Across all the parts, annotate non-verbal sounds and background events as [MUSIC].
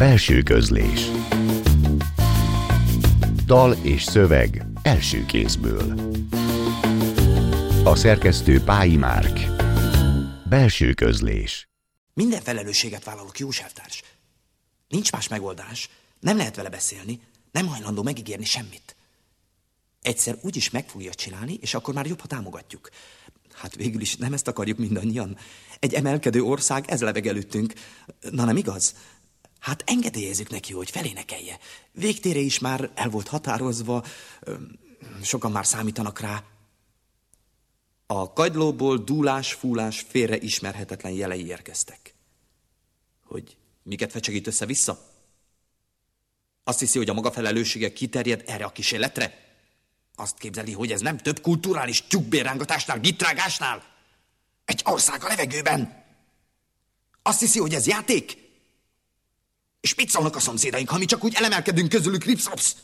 Belső közlés Dal és szöveg első kézből A szerkesztő Pályi Márk Belső közlés Minden felelősséget vállalok, Józseftárs. Nincs más megoldás. Nem lehet vele beszélni. Nem hajlandó megígérni semmit. Egyszer úgy is meg fogja csinálni, és akkor már jobb, ha támogatjuk. Hát végül is nem ezt akarjuk mindannyian. Egy emelkedő ország, ez leveg előttünk. Na nem igaz? Hát engedélyezzük neki, hogy felénekelje. Végtére is már el volt határozva, sokan már számítanak rá. A kagylóból dúlás, fúlás, félre ismerhetetlen jelei érkeztek. Hogy miket fecsegít össze-vissza? Azt hiszi, hogy a maga felelőssége kiterjed erre a kísérletre? Azt képzeli, hogy ez nem több kulturális tyúkbérrángatásnál, gitrágásnál? Egy ország a levegőben? Azt hiszi, hogy ez játék? És mit szólnak a szomszédaink, ha mi csak úgy elemelkedünk közülük ripszopsz?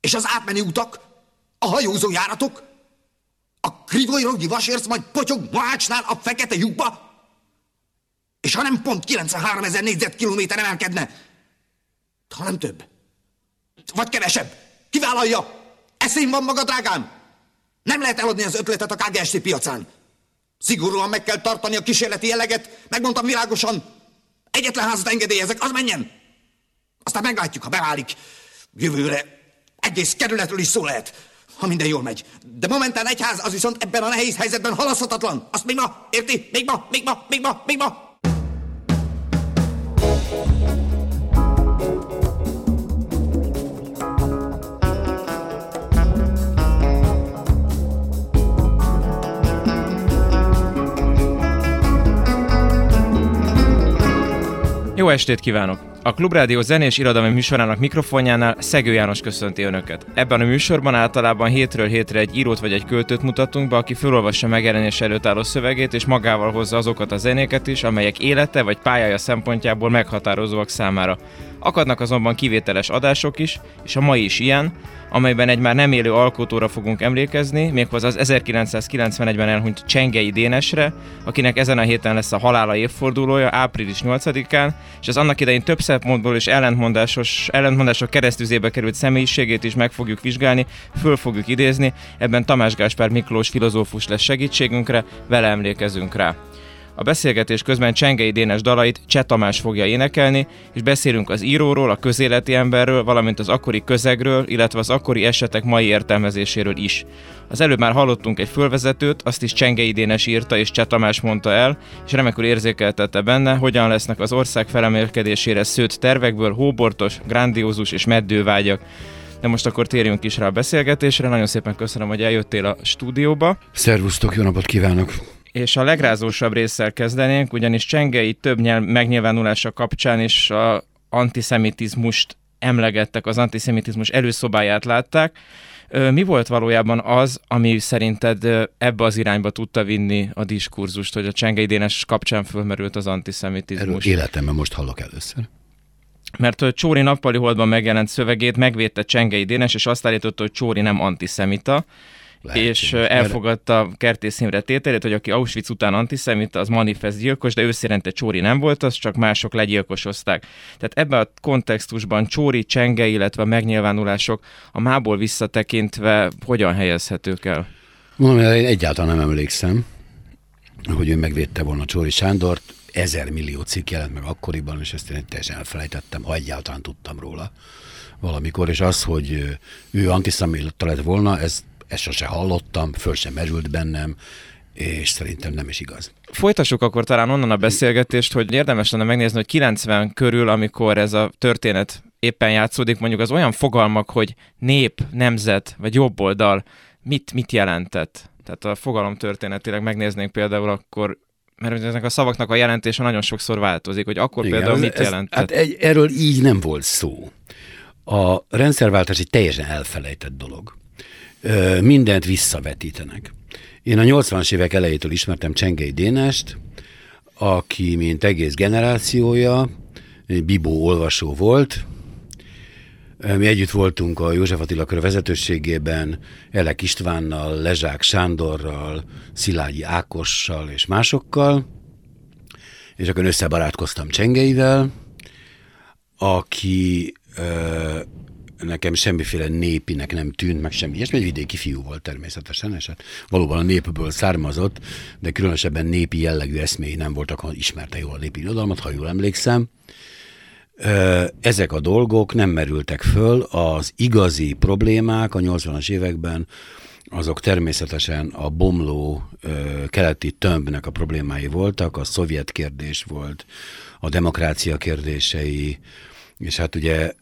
És az átmenő utak? A hajózó járatok? A krivojrogi vasérc majd potyog Mohácsnál a fekete lyukba? És ha nem pont 93 ezer négyzetkilométer emelkedne, ha nem több, vagy kevesebb, kivállalja? Eszén van maga, drágám? Nem lehet eladni az ötletet a KGST piacán. Szigorúan meg kell tartani a kísérleti jelleget, megmondtam világosan. Egyetlen házat engedélyezek, az menjen. Aztán meglátjuk, ha beválik. Jövőre egész kerületről is szó lehet, ha minden jól megy. De momentán egy ház, az viszont ebben a nehéz helyzetben halaszthatatlan. Azt még ma, érti? Még ma, még ma, még ma, még ma. Jó estét kívánok! A Klubrádió zenés irodalmi műsorának mikrofonjánál Szegő János köszönti Önöket. Ebben a műsorban általában hétről hétre egy írót vagy egy költőt mutatunk be, aki felolvassa megjelenés előtt álló szövegét, és magával hozza azokat a zenéket is, amelyek élete vagy pályája szempontjából meghatározóak számára. Akadnak azonban kivételes adások is, és a mai is ilyen, amelyben egy már nem élő alkotóra fogunk emlékezni, méghozzá az 1991-ben elhunyt Csengei Dénesre, akinek ezen a héten lesz a halála évfordulója, április 8-án, és az annak idején több szempontból és ellentmondásos, ellentmondások keresztüzébe került személyiségét is meg fogjuk vizsgálni, föl fogjuk idézni, ebben Tamás Gáspár Miklós filozófus lesz segítségünkre, vele emlékezünk rá. A beszélgetés közben Csengei Dénes dalait Cseh Tamás fogja énekelni, és beszélünk az íróról, a közéleti emberről, valamint az akkori közegről, illetve az akkori esetek mai értelmezéséről is. Az előbb már hallottunk egy fölvezetőt, azt is Csengei Dénes írta és Cseh Tamás mondta el, és remekül érzékeltette benne, hogyan lesznek az ország felemelkedésére szőtt tervekből hóbortos, grandiózus és meddővágyak. De most akkor térjünk is rá a beszélgetésre. Nagyon szépen köszönöm, hogy eljöttél a stúdióba. Szervusztok, jó napot kívánok! És a legrázósabb résszel kezdenénk, ugyanis Csengei több megnyilvánulása kapcsán is a antiszemitizmust emlegettek, az antiszemitizmus előszobáját látták. Mi volt valójában az, ami szerinted ebbe az irányba tudta vinni a diskurzust, hogy a Csengei Dénes kapcsán fölmerült az antiszemitizmus? Erről életemben most hallok először. Mert Csóri nappali holdban megjelent szövegét megvédte Csengei Dénes, és azt állította, hogy Csóri nem antiszemita, Lehetséges. és elfogadta Kertész Imre tételét, hogy aki Auschwitz után antiszemita, az manifest gyilkos, de ő szerinte Csóri nem volt az, csak mások legyilkosozták. Tehát ebben a kontextusban Csóri, Csenge, illetve a megnyilvánulások a mából visszatekintve hogyan helyezhetők el? Mondom, én egyáltalán nem emlékszem, hogy ő megvédte volna Csóri Sándort. Ezer millió cikk jelent meg akkoriban, és ezt én teljesen elfelejtettem, ha egyáltalán tudtam róla valamikor, és az, hogy ő antiszemita lett volna, ez ezt sose hallottam, föl sem merült bennem, és szerintem nem is igaz. Folytassuk akkor talán onnan a beszélgetést, hogy érdemes lenne megnézni, hogy 90 körül, amikor ez a történet éppen játszódik, mondjuk az olyan fogalmak, hogy nép, nemzet vagy jobboldal, mit, mit jelentett? Tehát a fogalom történetileg megnéznénk például akkor mert ezek a szavaknak a jelentése nagyon sokszor változik, hogy akkor Igen, például ez, mit jelentett? Hát egy, erről így nem volt szó. A rendszerváltás egy teljesen elfelejtett dolog mindent visszavetítenek. Én a 80-as évek elejétől ismertem Csengei Dénest, aki, mint egész generációja, bibó olvasó volt. Mi együtt voltunk a József Attila kör vezetőségében, Elek Istvánnal, Lezsák Sándorral, Szilágyi Ákossal és másokkal, és akkor összebarátkoztam Csengeivel, aki ö, nekem semmiféle népinek nem tűnt, meg semmi ilyesmi, egy vidéki fiú volt természetesen, és hát valóban a népből származott, de különösebben népi jellegű eszméi nem voltak, ha ismerte jól a népi irodalmat, ha jól emlékszem. Ezek a dolgok nem merültek föl, az igazi problémák a 80-as években azok természetesen a bomló ö, keleti tömbnek a problémái voltak, a szovjet kérdés volt, a demokrácia kérdései, és hát ugye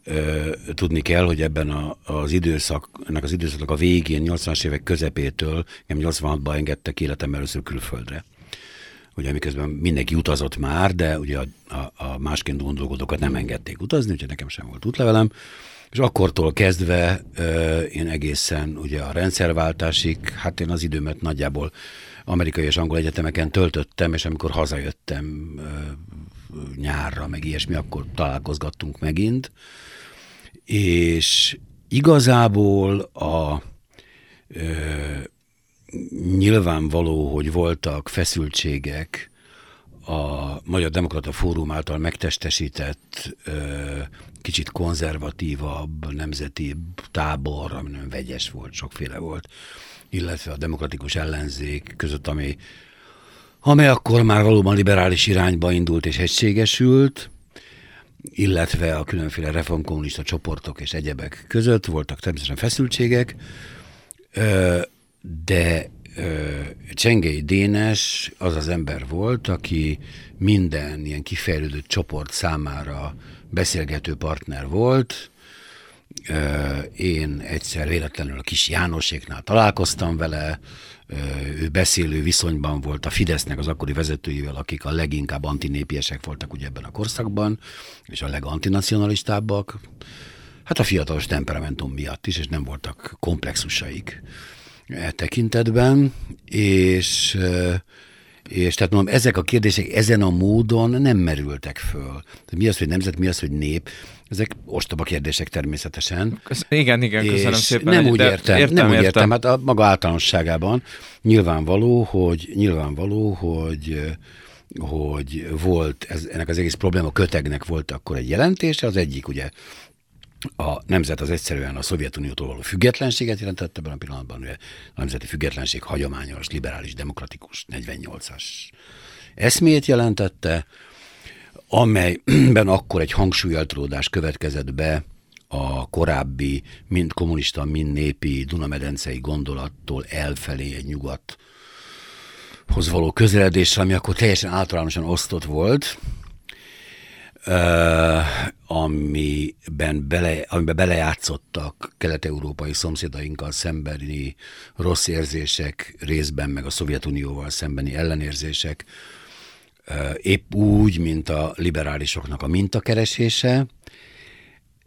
tudni kell, hogy ebben a, az időszak, ennek az időszaknak a végén, 80-as évek közepétől, 86-ban engedtek életem először külföldre. Ugye miközben mindenki utazott már, de ugye a, a, a másként gondolkodókat nem engedték utazni, úgyhogy nekem sem volt útlevelem. És akkortól kezdve én egészen ugye a rendszerváltásig, hát én az időmet nagyjából amerikai és angol egyetemeken töltöttem, és amikor hazajöttem nyárra, meg ilyesmi, akkor találkozgattunk megint. És igazából a ö, nyilvánvaló, hogy voltak feszültségek a Magyar Demokrata Fórum által megtestesített kicsit konzervatívabb, nemzeti tábor, ami nem vegyes volt, sokféle volt, illetve a demokratikus ellenzék között, ami, amely akkor már valóban liberális irányba indult és egységesült, illetve a különféle reformkommunista csoportok és egyebek között voltak természetesen feszültségek, de Csengei Dénes az az ember volt, aki minden ilyen kifejlődött csoport számára beszélgető partner volt. Én egyszer véletlenül a kis Jánoséknál találkoztam vele, beszélő viszonyban volt a Fidesznek az akkori vezetőivel, akik a leginkább antinépiesek voltak ugye ebben a korszakban, és a legantinacionalistábbak. Hát a fiatalos temperamentum miatt is, és nem voltak komplexusaik e tekintetben, és és tehát mondom, ezek a kérdések ezen a módon nem merültek föl. Mi az, hogy nemzet, mi az, hogy nép? Ezek ostoba kérdések természetesen. Kösz, igen, igen, köszönöm és szépen. Nem úgy értem, értem, nem úgy értem. értem, hát a maga általánosságában nyilvánvaló, hogy nyilvánvaló, hogy hogy volt, ez, ennek az egész probléma kötegnek volt akkor egy jelentése, az egyik ugye a nemzet az egyszerűen a Szovjetuniótól való függetlenséget jelentette ebben a pillanatban, a nemzeti függetlenség hagyományos, liberális, demokratikus 48-as eszmét jelentette, amelyben akkor egy hangsúlyeltródás következett be a korábbi, mind kommunista, mind népi Dunamedencei gondolattól elfelé egy nyugathoz való közeledésre, ami akkor teljesen általánosan osztott volt, uh, amiben, bele, amiben belejátszottak kelet-európai szomszédainkkal szembeni rossz érzések, részben meg a Szovjetunióval szembeni ellenérzések, uh, épp úgy, mint a liberálisoknak a mintakeresése,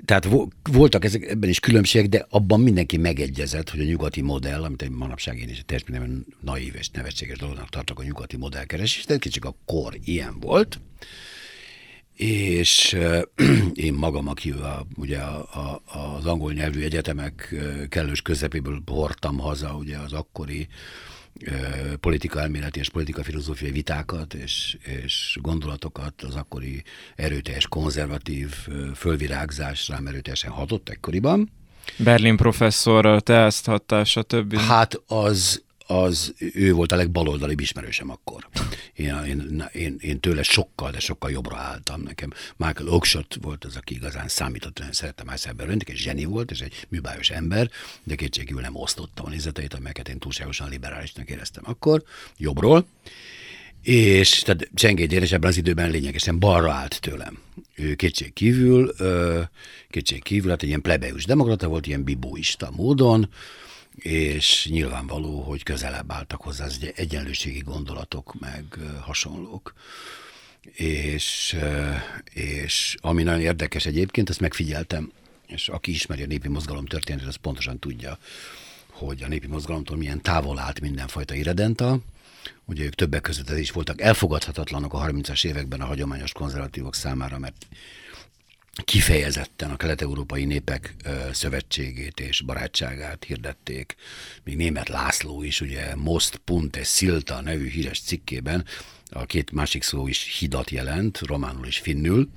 tehát voltak ezek, ebben is különbségek, de abban mindenki megegyezett, hogy a nyugati modell, amit egy manapság én is teljesen naív és nevetséges dolognak tartok a nyugati modellkeresés, de kicsit a kor ilyen volt, és [CLEARS THROAT] én magam, aki a, ugye a, a, az angol nyelvű egyetemek kellős közepéből hordtam haza ugye az akkori politika elméleti és politika filozófiai vitákat és, és gondolatokat az akkori erőteljes konzervatív fölvirágzás rám erőteljesen hatott ekkoriban. Berlin professzor, te ezt hatása többi? Hát az, az ő volt a legbaloldalibb ismerősem akkor. Én, én, én, én tőle sokkal, de sokkal jobbra álltam nekem. Michael Oakeshott volt az, aki igazán számított, nagyon szerettem szemben öntik, egy zseni volt, és egy műbájos ember, de kétségül nem osztottam a nézeteit, amelyeket én túlságosan liberálisnak éreztem akkor, jobbról. És tehát Csengéd és ebben az időben lényegesen balra állt tőlem. Ő kétség kívül, kétség kívül, hát egy ilyen plebeus demokrata volt, ilyen bibóista módon, és nyilvánvaló, hogy közelebb álltak hozzá az egyenlőségi gondolatok, meg hasonlók. És, és ami nagyon érdekes egyébként, ezt megfigyeltem, és aki ismeri a népi mozgalom történetet, az pontosan tudja, hogy a népi mozgalomtól milyen távol állt mindenfajta irredenta. Ugye ők többek között ez is voltak elfogadhatatlanok a 30-as években a hagyományos konzervatívok számára, mert kifejezetten a kelet-európai népek szövetségét és barátságát hirdették. Még német László is, ugye Most Punte Silta nevű híres cikkében, a két másik szó is hidat jelent, románul és finnül,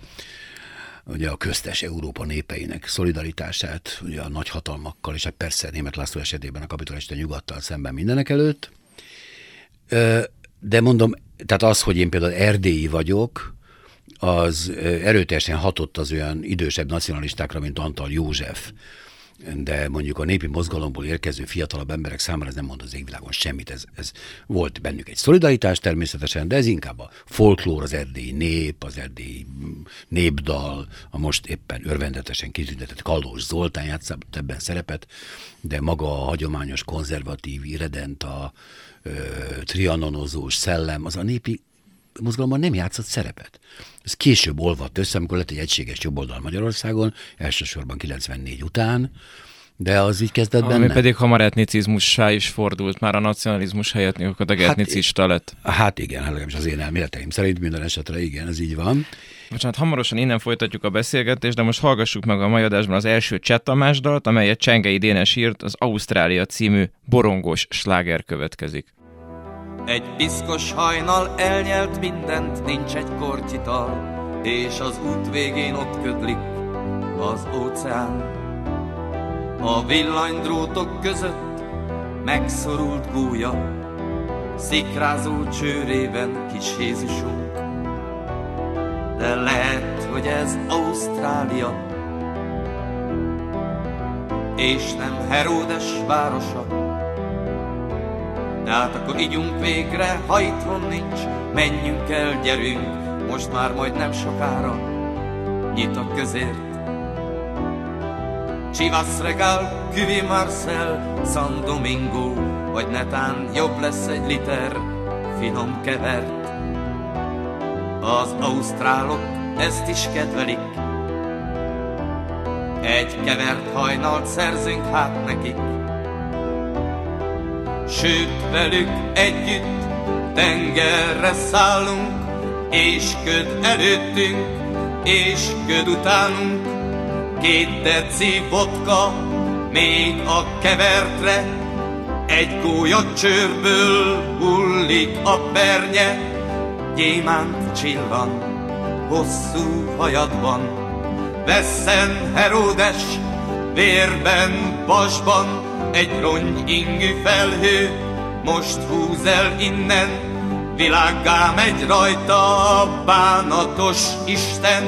ugye a köztes Európa népeinek szolidaritását, ugye a nagyhatalmakkal, és hát persze német László esetében a kapitalista nyugattal szemben mindenek előtt. De mondom, tehát az, hogy én például erdélyi vagyok, az erőteljesen hatott az olyan idősebb nacionalistákra, mint Antal József, de mondjuk a népi mozgalomból érkező fiatalabb emberek számára ez nem mond az égvilágon semmit. Ez, ez volt bennük egy szolidaritás természetesen, de ez inkább a folklór, az erdélyi nép, az erdélyi népdal, a most éppen örvendetesen kitüntetett Kallós Zoltán játszott ebben szerepet, de maga a hagyományos konzervatív, irredent, a trianonozós szellem, az a népi mozgalomban nem játszott szerepet. Ez később olvadt össze, amikor lett egy egységes jobboldal Magyarországon, elsősorban 94 után, de az így kezdett Ami benne. pedig hamar etnicizmussá is fordult, már a nacionalizmus helyett gyakorlatilag hát, etnicista lett. Hát igen, hát legalábbis az én elméleteim szerint minden esetre igen, ez így van. Bocsánat, hamarosan innen folytatjuk a beszélgetést, de most hallgassuk meg a mai adásban az első Cseh Tamás dalt, amelyet Csengei Dénes írt, az Ausztrália című borongos sláger következik. Egy piszkos hajnal elnyelt mindent, nincs egy kortyital, és az út végén ott ködlik az óceán. A villanydrótok között megszorult gúja, szikrázó csőrében kis Jézusunk. De lehet, hogy ez Ausztrália, és nem Heródes városa, tehát akkor ígyunk végre, ha itthon nincs, menjünk el, gyerünk, most már majd nem sokára nyit a közért. Chivas Regal, Küvi Marcel, San Domingo, vagy netán jobb lesz egy liter finom kevert. Az ausztrálok ezt is kedvelik, egy kevert hajnalt szerzünk hát nekik. Sőt, velük együtt tengerre szállunk, és köd előttünk, és köd utánunk. Két deci vodka, még a kevertre, egy gólya csőrből hullik a pernye, gyémánt csillan, hosszú hajadban. Veszen Heródes, vérben, vasban, egy rongy ingű felhő most húz el innen, világgá megy rajta a bánatos Isten.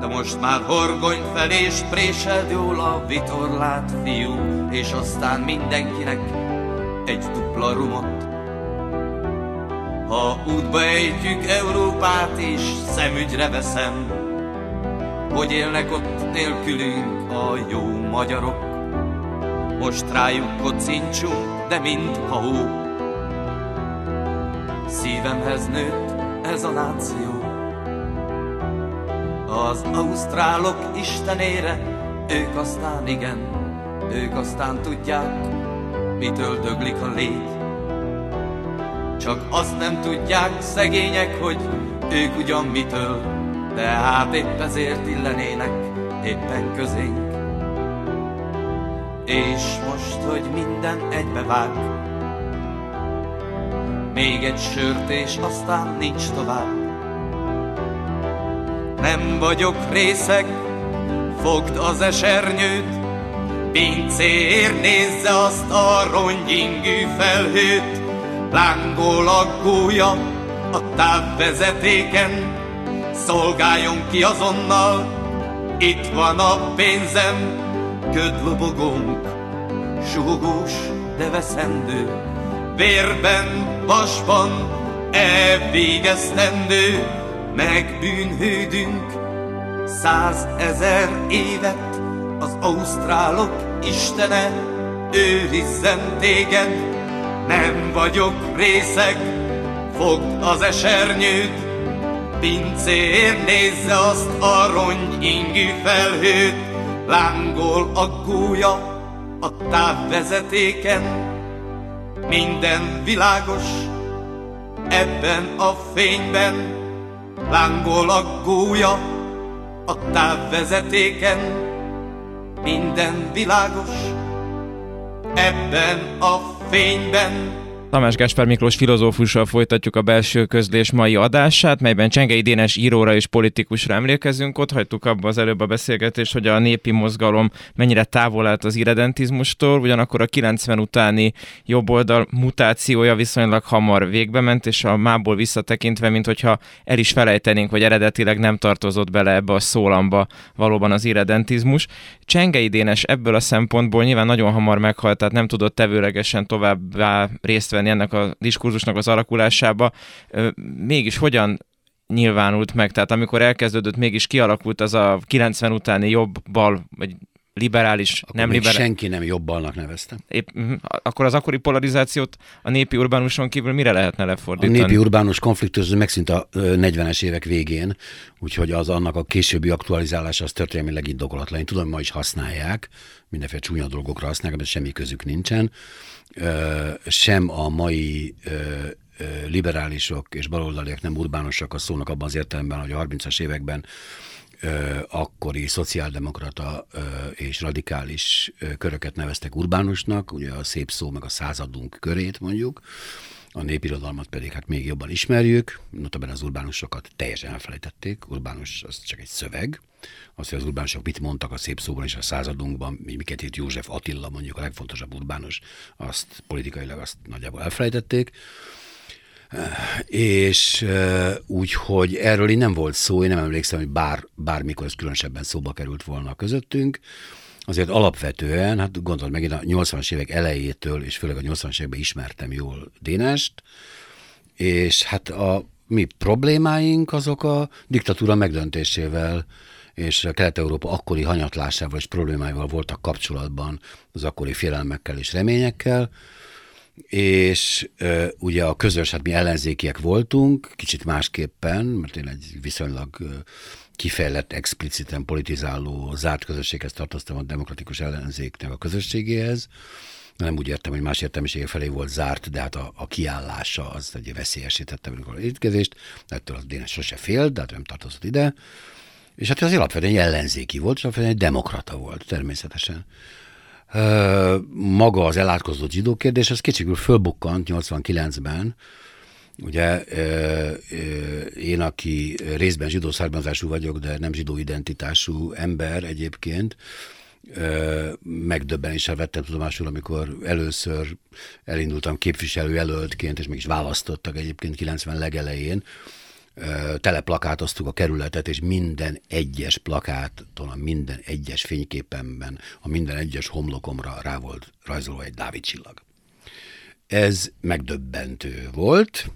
De most már horgony felé spréseld jól a vitorlát, fiú, és aztán mindenkinek egy dupla rumot. Ha útba ejtjük Európát, és szemügyre veszem, hogy élnek ott nélkülünk a jó magyarok. Most rájuk kocincsunk, de mind a hó. Szívemhez nőtt ez a náció. Az ausztrálok istenére, ők aztán igen, ők aztán tudják, mitől döglik a légy. Csak azt nem tudják szegények, hogy ők ugyan mitől de hát épp ezért illenének éppen közénk. És most, hogy minden egybevág, még egy sört és aztán nincs tovább. Nem vagyok részeg, fogd az esernyőt, pincér nézze azt a rongyingű felhőt, lángol a gólya a távvezetéken, szolgáljon ki azonnal, itt van a pénzem, ködlobogónk, súgós, de veszendő, vérben, vasban, elvégeztendő, megbűnhődünk, százezer évet az ausztrálok istene, őrizzen téged, nem vagyok részeg, fogd az esernyőt, Pincér nézze azt a rongy ingű felhőt, lángol a gúja a távvezetéken. Minden világos ebben a fényben, lángol a gúja a távvezetéken. Minden világos ebben a fényben, Tamás Gáspár Miklós filozófussal folytatjuk a belső közlés mai adását, melyben Csengei Dénes íróra és politikusra emlékezünk. Ott hagytuk abba az előbb a beszélgetést, hogy a népi mozgalom mennyire távol állt az irredentizmustól, ugyanakkor a 90 utáni jobboldal mutációja viszonylag hamar végbe ment, és a mából visszatekintve, mint hogyha el is felejtenénk, hogy eredetileg nem tartozott bele ebbe a szólamba valóban az irredentizmus. Csengei Dénes ebből a szempontból nyilván nagyon hamar meghalt, tehát nem tudott tevőlegesen továbbá részt venni ennek a diskurzusnak az alakulásába. Mégis hogyan nyilvánult meg? Tehát amikor elkezdődött, mégis kialakult az a 90 utáni jobb-bal, vagy liberális, akkor nem liberális. senki nem jobbalnak nevezte. Épp, mhm. akkor az akkori polarizációt a népi urbánuson kívül mire lehetne lefordítani? A népi urbánus konfliktus megszűnt a 40-es évek végén, úgyhogy az annak a későbbi aktualizálása az történelmileg indokolatlan. Én tudom, ma is használják, mindenféle csúnya dolgokra használják, de semmi közük nincsen. Sem a mai liberálisok és baloldaliak nem urbánosak, a szónak abban az értelemben, hogy a 30-as években akkori szociáldemokrata és radikális köröket neveztek urbánusnak, ugye a szép szó meg a századunk körét mondjuk, a népirodalmat pedig hát még jobban ismerjük, notabene az urbánusokat teljesen elfelejtették, urbánus az csak egy szöveg, az, hogy az urbánusok mit mondtak a szép szóban és a századunkban, miket írt József Attila, mondjuk a legfontosabb urbánus, azt politikailag azt nagyjából elfelejtették, és úgy, hogy erről így nem volt szó, én nem emlékszem, hogy bár, bármikor ez különösebben szóba került volna közöttünk, azért alapvetően, hát gondolod meg, én a 80-as évek elejétől, és főleg a 80-as években ismertem jól Dénest, és hát a mi problémáink azok a diktatúra megdöntésével, és a Kelet-Európa akkori hanyatlásával és problémáival voltak kapcsolatban az akkori félelmekkel és reményekkel, és uh, ugye a közös, hát mi ellenzékiek voltunk, kicsit másképpen, mert én egy viszonylag uh, kifejlett, expliciten politizáló, zárt közösséghez tartoztam a demokratikus ellenzéknek a közösségéhez. Nem úgy értem, hogy más értelmiségek felé volt zárt, de hát a, a kiállása az egy veszélyesítette a étkezést, ettől az Dénes sose fél, de hát nem tartozott ide. És hát az alapvetően ellenzéki volt, és alapvetően egy demokrata volt természetesen. Maga az elátkozott zsidó kérdés, az kicsikül fölbukkant 89-ben, Ugye én, aki részben zsidó származású vagyok, de nem zsidó identitású ember egyébként, megdöbbenéssel vettem tudomásul, amikor először elindultam képviselő jelöltként, és mégis választottak egyébként 90 legelején, teleplakátoztuk a kerületet, és minden egyes plakáton, a minden egyes fényképemben, a minden egyes homlokomra rá volt rajzolva egy Dávid csillag. Ez megdöbbentő volt,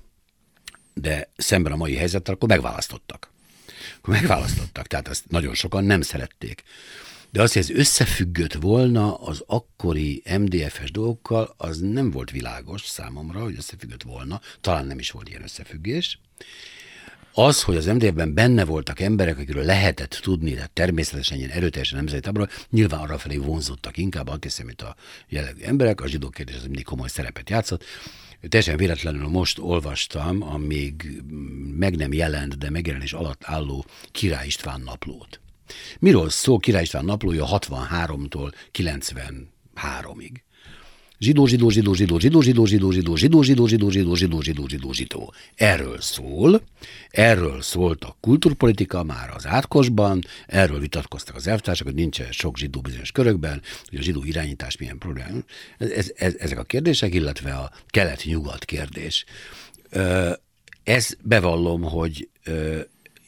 de szemben a mai helyzettel akkor megválasztottak. Akkor megválasztottak, tehát ezt nagyon sokan nem szerették. De az, hogy ez összefüggött volna az akkori MDF-es dolgokkal, az nem volt világos számomra, hogy összefüggött volna, talán nem is volt ilyen összefüggés. Az, hogy az MDF-ben benne voltak emberek, akikről lehetett tudni, de természetesen ilyen erőteljesen nemzeti táborban, nyilván arra felé vonzottak inkább antiszemita jellegű emberek, a zsidó kérdés az mindig komoly szerepet játszott. Teljesen véletlenül most olvastam a még meg nem jelent, de megjelenés alatt álló Király István naplót. Miről szól Király István naplója 63-tól 93-ig? Zsidó, zsidó, zsidó, zsidó, zsidó, zsidó, zsidó, zsidó, zsidó, zsidó, zsidó, zsidó, zsidó, zsidó, zsidó, zsidó. Erről szól, erről szólt a kulturpolitika már az átkosban, erről vitatkoztak az elvtársak, hogy nincs sok zsidó bizonyos körökben, hogy a zsidó irányítás milyen probléma. Ez, ez, ezek a kérdések, illetve a kelet-nyugat kérdés. Ez bevallom, hogy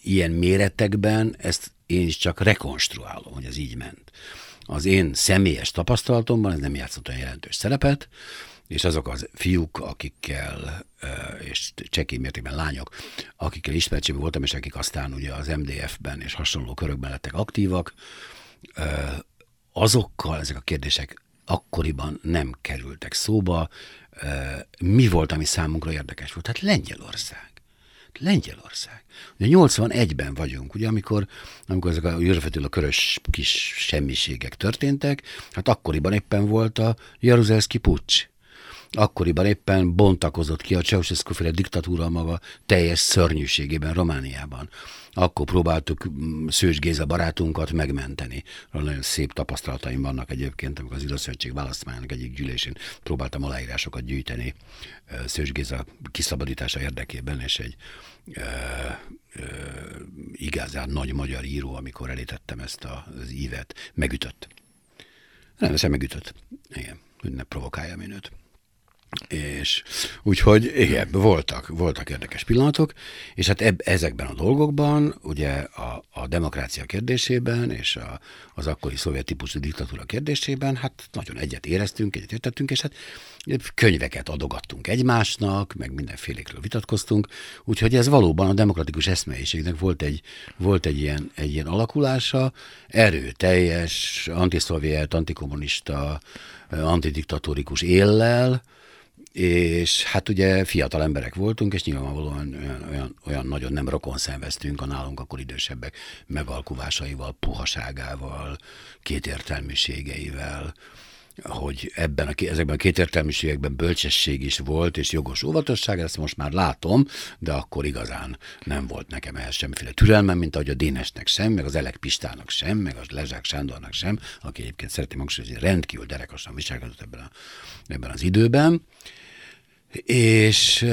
ilyen méretekben ezt én is csak rekonstruálom, hogy ez így ment az én személyes tapasztalatomban ez nem játszott olyan jelentős szerepet, és azok az fiúk, akikkel, és csekély mértékben lányok, akikkel ismertségben voltam, és akik aztán ugye az MDF-ben és hasonló körökben lettek aktívak, azokkal ezek a kérdések akkoriban nem kerültek szóba. Mi volt, ami számunkra érdekes volt? Hát Lengyelország. Lengyelország. Ugye 81-ben vagyunk, ugye, amikor, amikor ezek a Józsefetől a körös kis semmiségek történtek, hát akkoriban éppen volt a Jaruzelszki pucs. akkoriban éppen bontakozott ki a Ceausescu féle diktatúra maga teljes szörnyűségében Romániában. Akkor próbáltuk mm, Szős Géza barátunkat megmenteni. Nagyon szép tapasztalataim vannak egyébként, amikor az Időszövetség választmányának egyik gyűlésén próbáltam aláírásokat gyűjteni Szős Géza kiszabadítása érdekében, és egy ö, ö, igazán nagy magyar író, amikor elítettem ezt az ívet, megütött. Nem, sem megütött. Igen, hogy ne provokáljam én őt. És úgyhogy igen, voltak, voltak érdekes pillanatok, és hát eb, ezekben a dolgokban, ugye a, a demokrácia kérdésében és a, az akkori szovjet típusú diktatúra kérdésében, hát nagyon egyet éreztünk, egyet értettünk, és hát könyveket adogattunk egymásnak, meg mindenfélékről vitatkoztunk, úgyhogy ez valóban a demokratikus eszmeiségnek volt egy, volt egy, ilyen, egy ilyen alakulása, erőteljes, antiszovjet, antikommunista, antidiktatórikus éllel, és hát ugye fiatal emberek voltunk, és nyilvánvalóan olyan, olyan, olyan nagyon nem rokon szenveztünk a nálunk akkor idősebbek megalkuvásaival, puhaságával, kétértelműségeivel, hogy ebben a, ezekben a kétértelműségekben bölcsesség is volt, és jogos óvatosság, ezt most már látom, de akkor igazán nem volt nekem ehhez semmiféle türelmem, mint ahogy a Dénesnek sem, meg az Elek Pistának sem, meg a Lezsák Sándornak sem, aki egyébként szeretném hangsúlyozni, rendkívül derekosan viselkedett ebben, a, ebben az időben. És,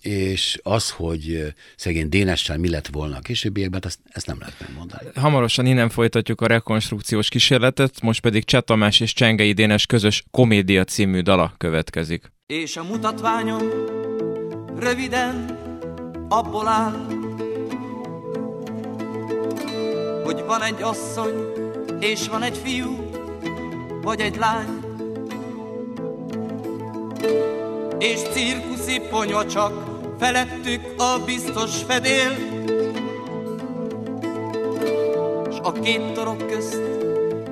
és az, hogy szegény Dénessel mi lett volna a későbbiekben, ezt, ezt nem lehet megmondani. Hamarosan innen folytatjuk a rekonstrukciós kísérletet, most pedig Cseh Tamás és Csengei Dénes közös Komédia című dala következik. És a mutatványom röviden abból áll, hogy van egy asszony, és van egy fiú, vagy egy lány, és cirkuszi ponyva csak felettük a biztos fedél. S a két torok közt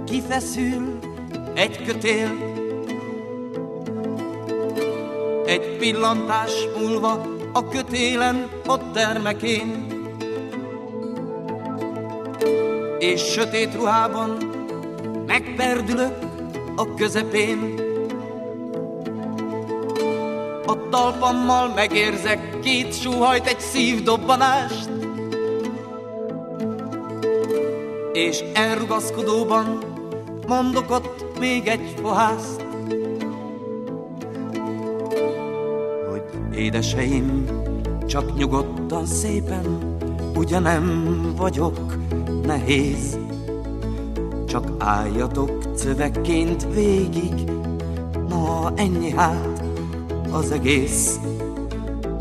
kifeszül egy kötél. Egy pillantás múlva a kötélen ott termekén. És sötét ruhában megperdülök a közepén. A talpammal megérzek két súhajt, egy szívdobbanást, és elrugaszkodóban mondok ott még egy fohászt, hogy édeseim, csak nyugodtan szépen, ugye nem vagyok nehéz, csak álljatok szövegként végig, na ennyi hát, az egész.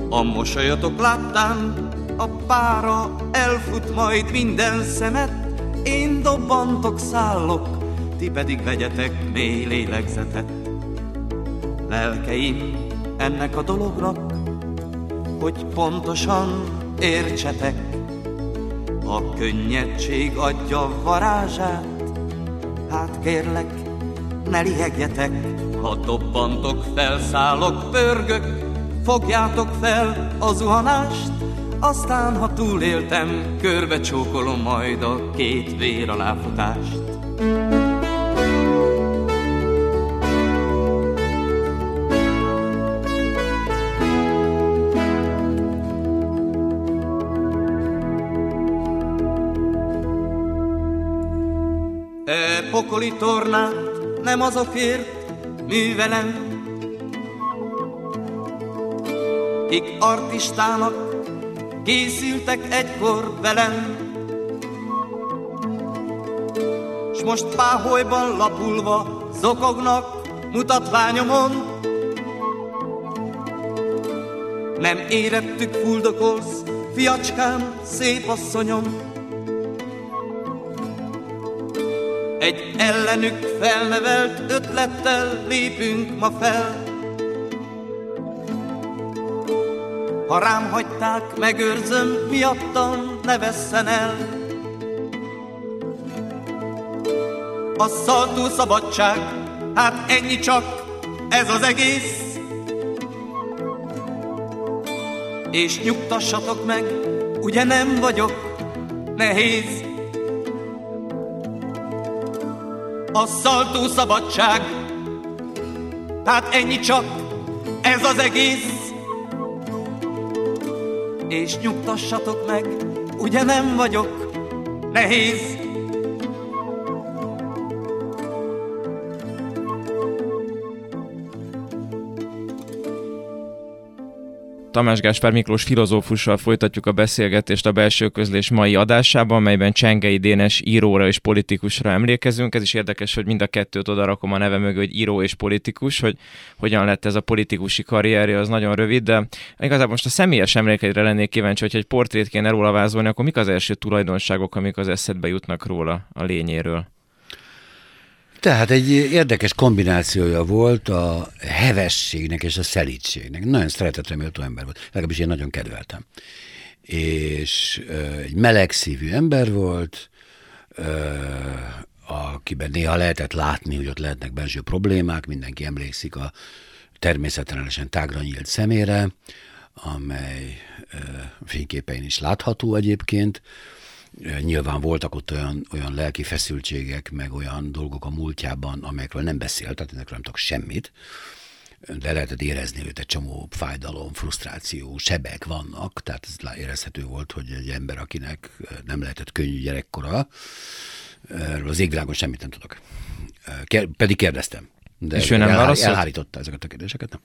A mosolyatok láttán a pára elfut majd minden szemet, én dobbantok szállok, ti pedig vegyetek mély lélegzetet. Lelkeim ennek a dolognak, hogy pontosan értsetek, a könnyedség adja varázsát, hát kérlek, ne lihegjetek, ha dobbantok, felszállok, pörgök, fogjátok fel a zuhanást, aztán, ha túléltem, körbe csókolom majd a két vér aláfutást. E pokoli tornát nem azokért művelem, kik artistának készültek egykor velem. S most páholyban lapulva zokognak mutatványomon, nem érettük fuldokolsz, fiacskám, szép asszonyom. Egy ellenük felnevelt ötlettel lépünk ma fel. Ha rám hagyták, megőrzöm, miattam ne vesszen el. A szaltó szabadság, hát ennyi csak, ez az egész. És nyugtassatok meg, ugye nem vagyok nehéz. A szaltó szabadság. Hát ennyi csak, Ez az egész. És nyugtassatok meg, ugye nem vagyok nehéz. Tamás Gáspár Miklós filozófussal folytatjuk a beszélgetést a belső közlés mai adásában, melyben Csengei Dénes íróra és politikusra emlékezünk. Ez is érdekes, hogy mind a kettőt oda rakom a neve mögé, hogy író és politikus, hogy hogyan lett ez a politikusi karrierje, az nagyon rövid, de igazából most a személyes emlékeidre lennék kíváncsi, hogy egy portrét kéne róla vázolni, akkor mik az első tulajdonságok, amik az eszedbe jutnak róla a lényéről? Tehát egy érdekes kombinációja volt a hevességnek és a szelítségnek. Nagyon szeretettre méltó ember volt, legalábbis én nagyon kedveltem. És egy melegszívű ember volt, akiben néha lehetett látni, hogy ott lehetnek belső problémák, mindenki emlékszik a természetlenesen tágra nyílt szemére, amely fényképein is látható egyébként, Nyilván voltak ott olyan, olyan lelki feszültségek, meg olyan dolgok a múltjában, amelyekről nem beszélt, tehát ezekről nem tudok semmit, de lehetett érezni, hogy egy csomó fájdalom, frusztráció, sebek vannak, tehát ez érezhető volt, hogy egy ember, akinek nem lehetett könnyű gyerekkora, erről az égvilágon semmit nem tudok. Pedig kérdeztem. De És ő nem válaszolt? Elhárította ezeket a kérdéseket, nem?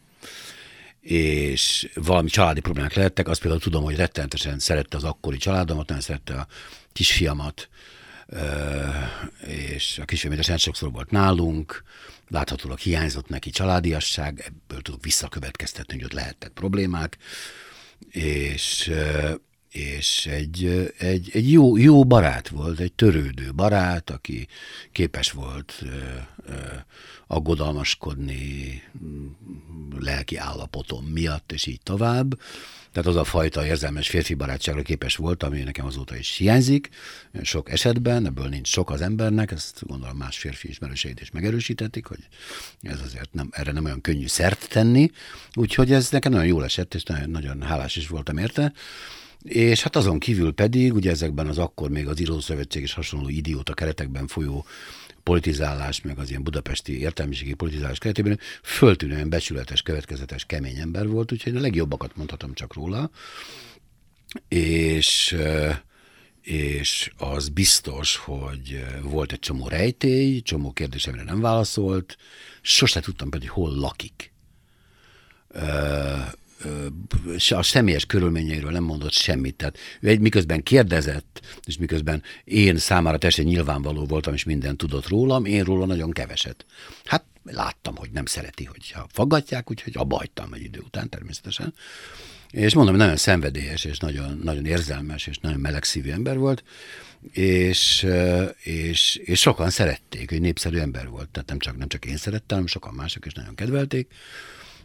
és valami családi problémák lehettek, azt például tudom, hogy rettenetesen szerette az akkori családomat, nagyon szerette a kisfiamat, és a kisfiam édesanyja sokszor volt nálunk, láthatólag hiányzott neki családiasság, ebből tudok visszakövetkeztetni, hogy ott lehettek problémák, és, és egy, egy, egy jó, jó barát volt, egy törődő barát, aki képes volt aggodalmaskodni lelki állapotom miatt, és így tovább. Tehát az a fajta érzelmes férfi barátságra képes volt, ami nekem azóta is hiányzik. Sok esetben, ebből nincs sok az embernek, ezt gondolom más férfi ismerőseid is megerősítették, hogy ez azért nem, erre nem olyan könnyű szert tenni. Úgyhogy ez nekem nagyon jól esett, és nagyon, nagyon hálás is voltam érte. És hát azon kívül pedig, ugye ezekben az akkor még az Írószövetség és hasonló idióta keretekben folyó politizálás, meg az ilyen budapesti értelmiségi politizálás keretében föltűnően becsületes, következetes, kemény ember volt, úgyhogy a legjobbakat mondhatom csak róla. És és az biztos, hogy volt egy csomó rejtély, csomó kérdésemre nem válaszolt, sose tudtam pedig, hol lakik a személyes körülményeiről nem mondott semmit. Tehát ő egy miközben kérdezett, és miközben én számára teljesen nyilvánvaló voltam, és minden tudott rólam, én róla nagyon keveset. Hát láttam, hogy nem szereti, hogyha faggatják, úgyhogy abba hagytam egy idő után természetesen. És mondom, nagyon szenvedélyes, és nagyon, nagyon érzelmes, és nagyon melegszívű ember volt, és, és, és sokan szerették, hogy népszerű ember volt. Tehát nem csak, nem csak én szerettem, hanem sokan mások is nagyon kedvelték.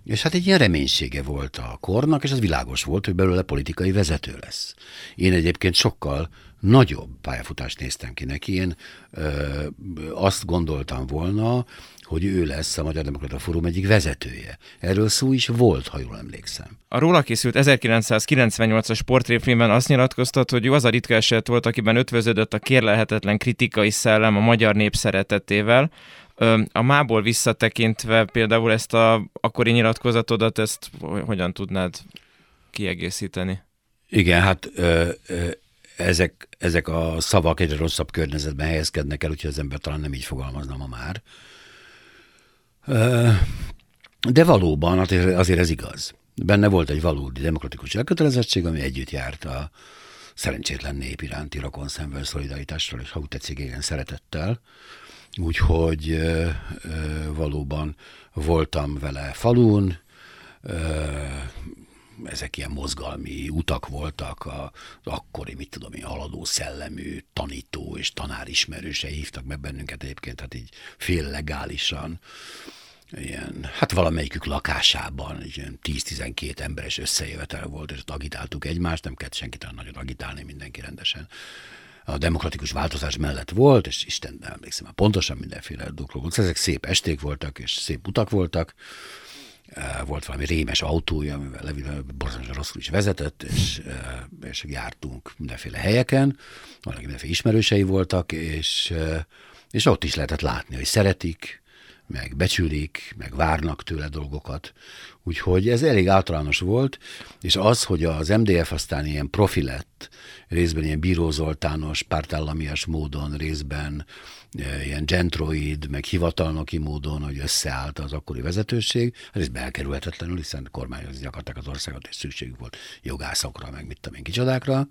És hát egy ilyen reménysége volt a kornak, és az világos volt, hogy belőle politikai vezető lesz. Én egyébként sokkal nagyobb pályafutást néztem ki neki. Én ö, azt gondoltam volna, hogy ő lesz a Magyar Demokrata Fórum egyik vezetője. Erről szó is volt, ha jól emlékszem. A róla készült 1998-as portréfilmben azt nyilatkoztat, hogy ő az a ritka eset volt, akiben ötvöződött a kérlelhetetlen kritikai szellem a magyar nép szeretetével, a mából visszatekintve például ezt a akkori nyilatkozatodat, ezt hogyan tudnád kiegészíteni? Igen, hát ö, ö, ezek, ezek a szavak egyre rosszabb környezetben helyezkednek el, úgyhogy az ember talán nem így fogalmazna ma már. Ö, de valóban azért ez igaz. Benne volt egy valódi demokratikus elkötelezettség, ami együtt járt a szerencsétlen nép iránti rokon szemvel szolidaritással, és ha úgy tetszik, igen, szeretettel. Úgyhogy valóban voltam vele falun, ezek ilyen mozgalmi utak voltak, az akkori, mit tudom én, haladó szellemű tanító és tanárismerősei hívtak meg bennünket egyébként, hát így fél legálisan, ilyen, hát valamelyikük lakásában, ilyen 10-12 emberes összejövetel volt, és agitáltuk egymást, nem kellett senkit nagyon agitálni, mindenki rendesen a demokratikus változás mellett volt, és Isten nem emlékszem már pontosan mindenféle dolgok volt. Ezek szép esték voltak, és szép utak voltak. Volt valami rémes autója, amivel Levi borzalmasan rosszul is vezetett, és, és jártunk mindenféle helyeken, valaki mindenféle ismerősei voltak, és, és ott is lehetett látni, hogy szeretik, meg becsülik, meg várnak tőle dolgokat. Úgyhogy ez elég általános volt, és az, hogy az MDF aztán ilyen profi lett, részben ilyen bírózoltános, pártállamias módon, részben e, ilyen gentroid, meg hivatalnoki módon, hogy összeállt az akkori vezetőség, hát ez belkerülhetetlenül, hiszen kormányozni akarták az országot, és szükségük volt jogászokra, meg mit tudom én kicsodákra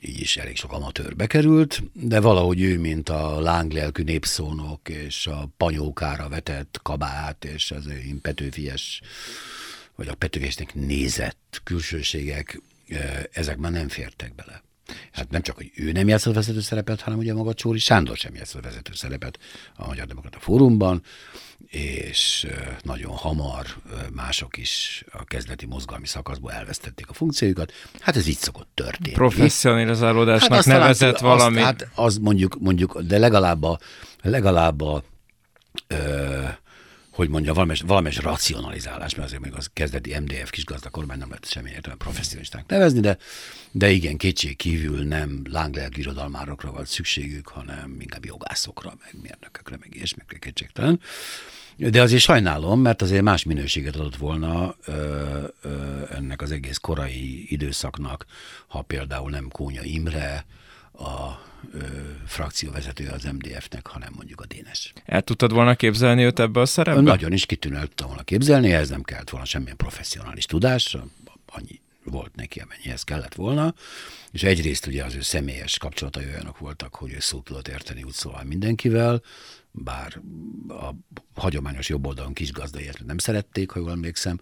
így is elég sok amatőr bekerült, de valahogy ő, mint a lánglelkű népszónok, és a panyókára vetett kabát, és az Petőfies, vagy a Petőfiesnek nézett külsőségek, ezek már nem fértek bele. Hát nem csak, hogy ő nem játszott vezető szerepet, hanem ugye maga Csóri Sándor sem játszott vezető szerepet a Magyar Demokrata Fórumban, és nagyon hamar mások is a kezdeti mozgalmi szakaszból elvesztették a funkciójukat. Hát ez így szokott történni. Professzionalizálódásnak hát nevezett azt, valami. Azt, hát az mondjuk, mondjuk, de legalább a, legalább a ö, hogy mondja, valamelyes, valamelyes racionalizálás, mert azért még az kezdeti MDF kis kormány nem lehet semmi értelme professzionisták nevezni, de, de igen, kétség kívül nem lánglelk irodalmárokra volt szükségük, hanem inkább jogászokra, meg mérnökökre, meg ilyesmikre kétségtelen. De azért sajnálom, mert azért más minőséget adott volna ö, ö, ennek az egész korai időszaknak, ha például nem Kónya Imre, a frakcióvezetője az MDF-nek, hanem mondjuk a Dénes. El tudtad volna képzelni őt ebbe a szerepbe? Nagyon is kitűnő tudtam volna képzelni, ez nem kellett volna semmilyen professzionális tudás, annyi volt neki, amennyihez kellett volna, és egyrészt ugye az ő személyes kapcsolatai olyanok voltak, hogy ő szót tudott érteni úgy szóval mindenkivel, bár a hagyományos jobb oldalon kis gazdai nem szerették, ha jól emlékszem,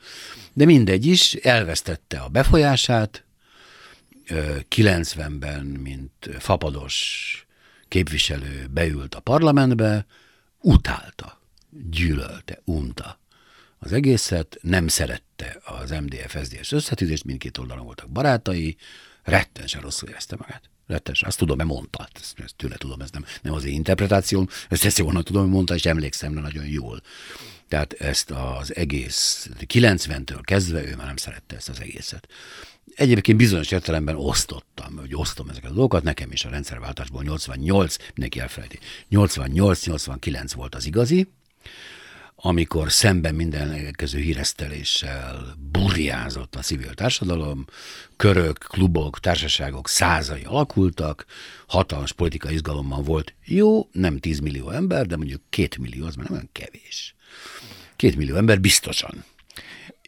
de mindegy is, elvesztette a befolyását, 90-ben, mint fapados képviselő beült a parlamentbe, utálta, gyűlölte, unta az egészet, nem szerette az MDF-SZDS összetűzést, mindkét oldalon voltak barátai, rettensen rosszul érezte magát. Rettensen, azt tudom, mert mondta, ezt, ezt tőle tudom, ez nem, nem az én interpretációm, ezt, ezt jól tudom, hogy mondta, és emlékszem de nagyon jól. Tehát ezt az egész, 90-től kezdve ő már nem szerette ezt az egészet. Egyébként bizonyos értelemben osztottam, hogy osztom ezeket a dolgokat, nekem is a rendszerváltásból 88, mindenki elfelejti, 88-89 volt az igazi, amikor szemben minden elkező híreszteléssel burjázott a civil társadalom, körök, klubok, társaságok százai alakultak, hatalmas politikai izgalommal volt. Jó, nem 10 millió ember, de mondjuk két millió, az már nem olyan kevés. Két millió ember biztosan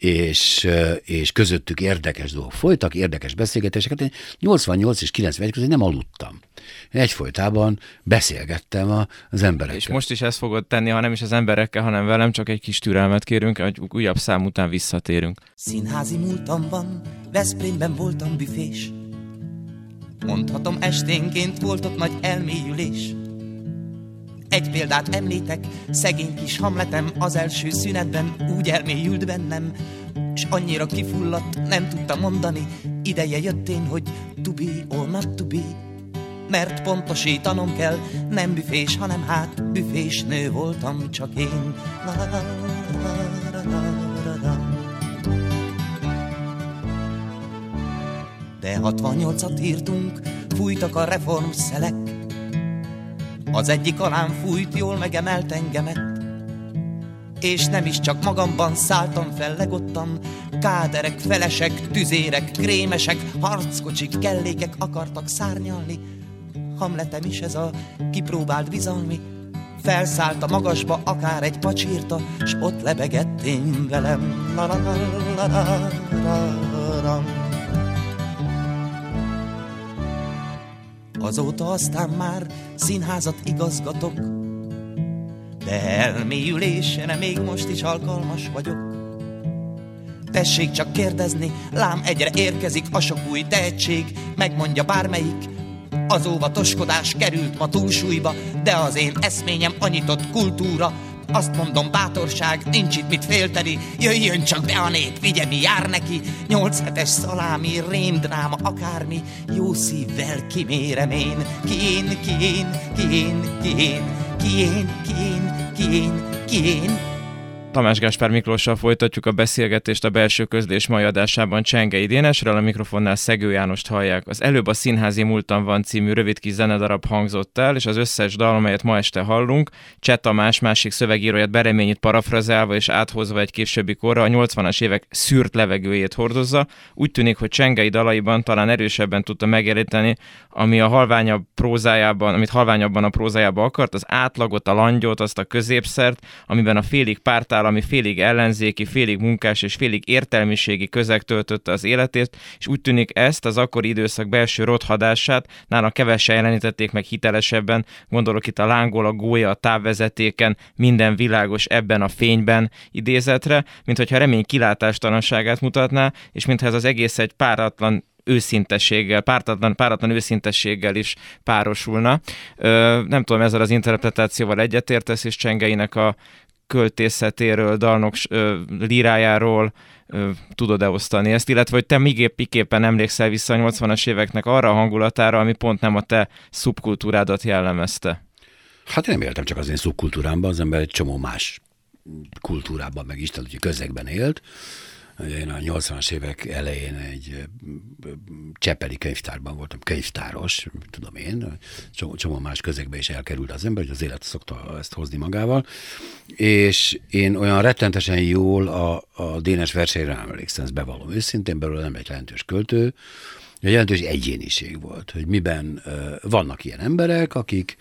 és, és közöttük érdekes dolgok folytak, érdekes beszélgetéseket. Én 88 és 91 között nem aludtam. Egyfolytában beszélgettem az emberekkel. És most is ezt fogod tenni, ha nem is az emberekkel, hanem velem, csak egy kis türelmet kérünk, hogy újabb szám után visszatérünk. Színházi múltam van, Veszprémben voltam büfés. Mondhatom esténként volt ott nagy elmélyülés. Egy példát említek, szegény kis hamletem az első szünetben úgy elmélyült bennem, és annyira kifulladt, nem tudta mondani, ideje jött én, hogy to be or not to be. Mert pontosítanom kell, nem büfés, hanem hát büfés nő voltam csak én. De 68-at írtunk, fújtak a reform szelek, az egyik alám fújt, jól megemelt engemet, és nem is csak magamban szálltam fel, legottam, káderek, felesek, tüzérek, krémesek, harckocsik, kellékek akartak szárnyalni. Hamletem is ez a kipróbált bizalmi, felszállt a magasba akár egy pacsírta, s ott lebegett én velem. La la la la la la la la. Azóta aztán már színházat igazgatok, de elmélyülésre még most is alkalmas vagyok. Tessék csak kérdezni, lám egyre érkezik a sok új tehetség, megmondja bármelyik, az óvatoskodás került ma túlsúlyba, de az én eszményem anyitott kultúra, azt mondom, bátorság, nincs itt mit félteni, jöjjön csak be a nép, vigye mi jár neki. Nyolc hetes szalámi, rémdráma, akármi, jó szívvel kimérem én. Ki én, ki én, ki én, ki én, ki én, ki én, ki én, ki én. Tamás Gáspár Miklóssal folytatjuk a beszélgetést a belső közlés mai adásában Csengei Dénesről, a mikrofonnál Szegő Jánost hallják. Az előbb a Színházi Múltan van című rövid kis zenedarab hangzott el, és az összes dal, amelyet ma este hallunk, Cseh Tamás másik szövegíróját bereményét parafrazálva és áthozva egy későbbi korra a 80-as évek szűrt levegőjét hordozza. Úgy tűnik, hogy Csengei dalaiban talán erősebben tudta megjeleníteni, ami a halványabb prózájában, amit halványabban a prózájában akart, az átlagot, a langyot, azt a középszert, amiben a félig pártál ami félig ellenzéki, félig munkás és félig értelmiségi közeg töltötte az életét, és úgy tűnik ezt az akkori időszak belső rothadását nála kevesen jelenítették meg hitelesebben, gondolok itt a lángol, a gólya, a távvezetéken, minden világos ebben a fényben idézetre, mint hogyha remény kilátástalanságát mutatná, és mintha ez az egész egy páratlan őszintességgel, pártatlan, páratlan őszintességgel is párosulna. Ö, nem tudom, ezzel az interpretációval egyetértesz, és Csengeinek a költészetéről, dalnok lírájáról tudod-e osztani ezt, illetve hogy te miképpen emlékszel vissza a 80-as éveknek arra a hangulatára, ami pont nem a te szubkultúrádat jellemezte? Hát én nem éltem csak az én szubkultúrámban, az ember egy csomó más kultúrában, meg Isten, hogy közegben élt, én a 80-as évek elején egy Csepeli könyvtárban voltam, könyvtáros, tudom én, csomó, csomó más közegbe is elkerült az ember, hogy az élet szokta ezt hozni magával, és én olyan rettentesen jól a, a Dénes versenyre emlékszem, ezt bevallom őszintén, belőle nem egy jelentős költő, egy jelentős egyéniség volt, hogy miben vannak ilyen emberek, akik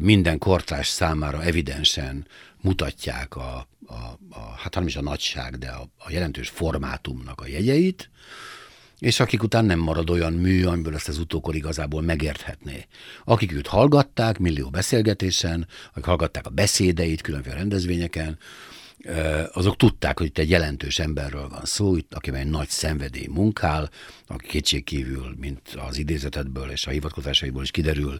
minden kortás számára evidensen mutatják a, a, a hát nem is a nagyság, de a, a jelentős formátumnak a jegyeit, és akik után nem marad olyan mű, amiből ezt az utókor igazából megérthetné. Akik őt hallgatták millió beszélgetésen, akik hallgatták a beszédeit különféle rendezvényeken, azok tudták, hogy itt egy jelentős emberről van szó, itt, aki egy nagy szenvedély munkál, aki kétségkívül, mint az idézetedből és a hivatkozásaiból is kiderül,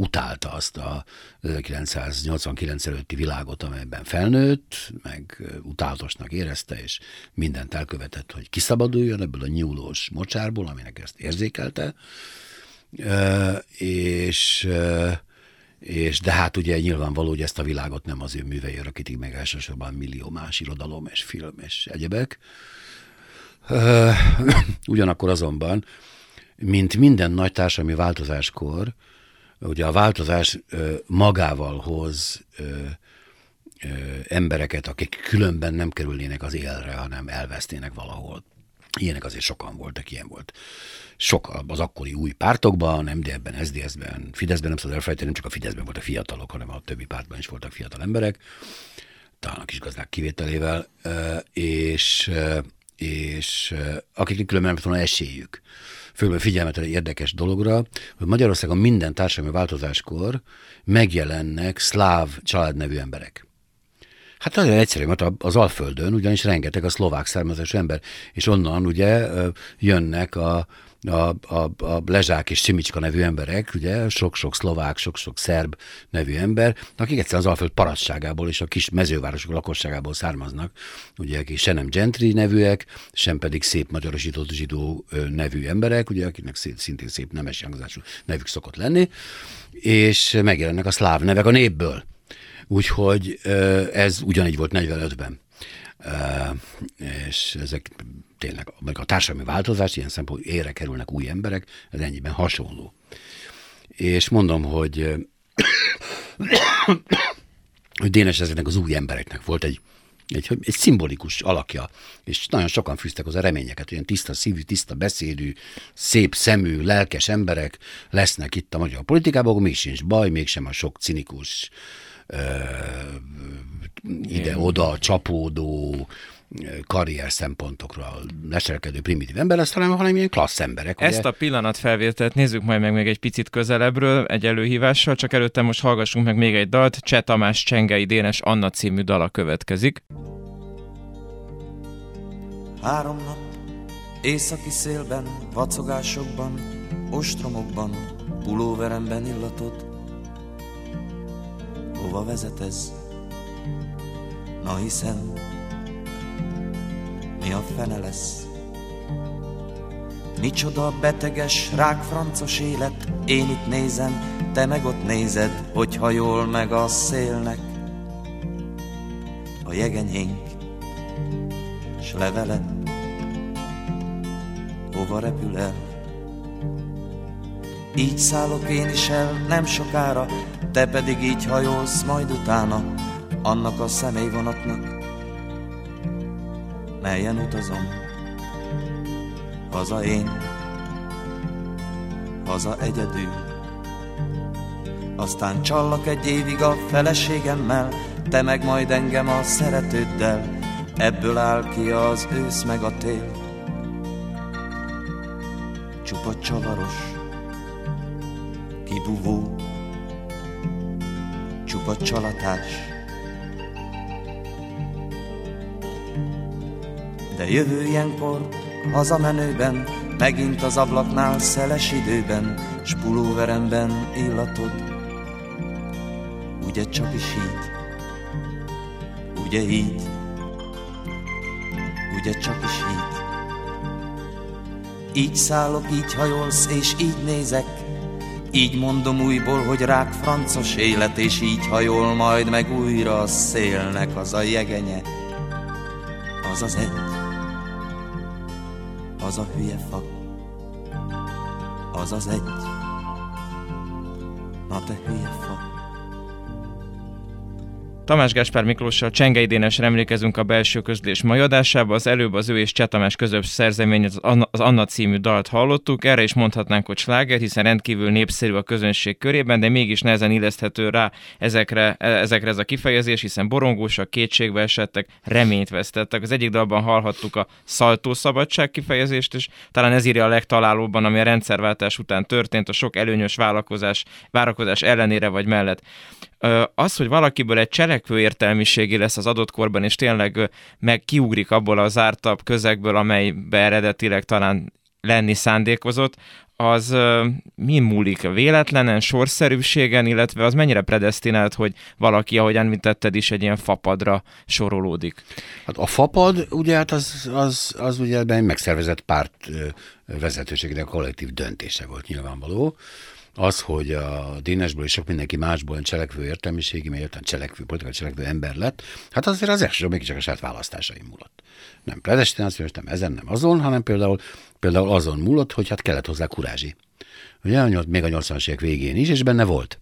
utálta azt a 1989 előtti világot, amelyben felnőtt, meg utálatosnak érezte, és mindent elkövetett, hogy kiszabaduljon ebből a nyúlós mocsárból, aminek ezt érzékelte, és és de hát ugye nyilvánvaló, hogy ezt a világot nem az ő művei örökítik meg elsősorban millió más irodalom és film és egyebek. Ugyanakkor azonban, mint minden nagy társadalmi változáskor, ugye a változás magával hoz embereket, akik különben nem kerülnének az élre, hanem elvesztének valahol. Ilyenek azért sokan voltak, ilyen volt. Sok az akkori új pártokban, MDF-ben, SZDSZ-ben, Fideszben nem szabad elfelejteni, nem csak a Fideszben voltak fiatalok, hanem a többi pártban is voltak fiatal emberek, talán a kis gazdák kivételével, és, és akiknek különben nem volna esélyük főleg figyelmet egy érdekes dologra, hogy Magyarországon minden társadalmi változáskor megjelennek szláv családnevű emberek. Hát nagyon egyszerű, mert az Alföldön ugyanis rengeteg a szlovák származású ember, és onnan ugye jönnek a, a, a, a Lezsák és Simicska nevű emberek, ugye, sok-sok szlovák, sok-sok szerb nevű ember, akik egyszerűen az Alföld paradságából és a kis mezővárosok lakosságából származnak, ugye, akik se nem gentry nevűek, sem pedig szép magyarosított zsidó nevű emberek, ugye, akiknek szintén szép nemes hangzású nevük szokott lenni, és megjelennek a szláv nevek a népből. Úgyhogy ez ugyanígy volt 45-ben. És ezek tényleg, meg a társadalmi változás, ilyen szempontból ére kerülnek új emberek, ez ennyiben hasonló. És mondom, hogy, [COUGHS] hogy Dénes ezeknek az új embereknek volt egy, egy, egy szimbolikus alakja, és nagyon sokan fűztek a reményeket, olyan tiszta szívű, tiszta beszédű, szép szemű, lelkes emberek lesznek itt a magyar politikában, még sincs baj, mégsem a sok cinikus, ide-oda csapódó, karrier szempontokról leselkedő primitív ember lesz, hanem, hanem ilyen klassz emberek. Ezt ugye? a pillanat felvételt nézzük majd meg még egy picit közelebbről, egy előhívással, csak előtte most hallgassunk meg még egy dalt, Cseh Tamás Csengei Dénes Anna című dala következik. Három nap, északi szélben, vacogásokban, ostromokban, pulóveremben illatod. Hova vezet ez? Na hiszen mi a fene lesz. Micsoda beteges, rákfrancos élet, én itt nézem, te meg ott nézed, hogy hajol meg a szélnek. a jegenyénk, s levele hova repül el. Így szállok én is el nem sokára, te pedig így hajolsz majd utána, annak a személyvonatnak, melyen utazom. Haza én, haza egyedül. Aztán csallak egy évig a feleségemmel, te meg majd engem a szeretőddel, ebből áll ki az ősz meg a tél. Csupa csavaros, kibuvó, csupa csalatás. De jövő ilyenkor, hazamenőben, megint az ablaknál szeles időben, s pulóveremben illatod. Ugye csak is így, ugye így, ugye csak is így. Így szállok, így hajolsz, és így nézek, így mondom újból, hogy rák francos élet, és így hajol majd meg újra a szélnek az a jegenye. Az az egy, az a hülye fa, az az egy, na te hülye. Tamás Gáspár Miklóssal Csengei Dénesre emlékezünk a belső közlés mai adásába. Az előbb az ő és Csetamás közös szerzemény az Anna, az Anna című dalt hallottuk. Erre is mondhatnánk, hogy sláger, hiszen rendkívül népszerű a közönség körében, de mégis nehezen illeszthető rá ezekre, ezekre ez a kifejezés, hiszen borongósak, kétségbe esettek, reményt vesztettek. Az egyik dalban hallhattuk a szabadság kifejezést, és talán ez írja a legtalálóbban, ami a rendszerváltás után történt, a sok előnyös vállalkozás, várakozás ellenére vagy mellett az, hogy valakiből egy cselekvő értelmiségi lesz az adott korban, és tényleg meg kiugrik abból a zártabb közegből, amelybe eredetileg talán lenni szándékozott, az mi múlik? Véletlenen, sorszerűségen, illetve az mennyire predestinált, hogy valaki, ahogy említetted is, egy ilyen fapadra sorolódik? Hát a fapad, ugye, hát az, az, az ugye egy megszervezett párt vezetőségének kollektív döntése volt nyilvánvaló az, hogy a Dénesből és sok mindenki másból cselekvő értelmiségi, mert cselekvő, politikai cselekvő ember lett, hát azért az első mégiscsak a saját választásaim múlott. Nem predestinációs, nem ezen, nem azon, hanem például, például azon múlott, hogy hát kellett hozzá kurázsi. Ugye, még a 80-as évek végén is, és benne volt.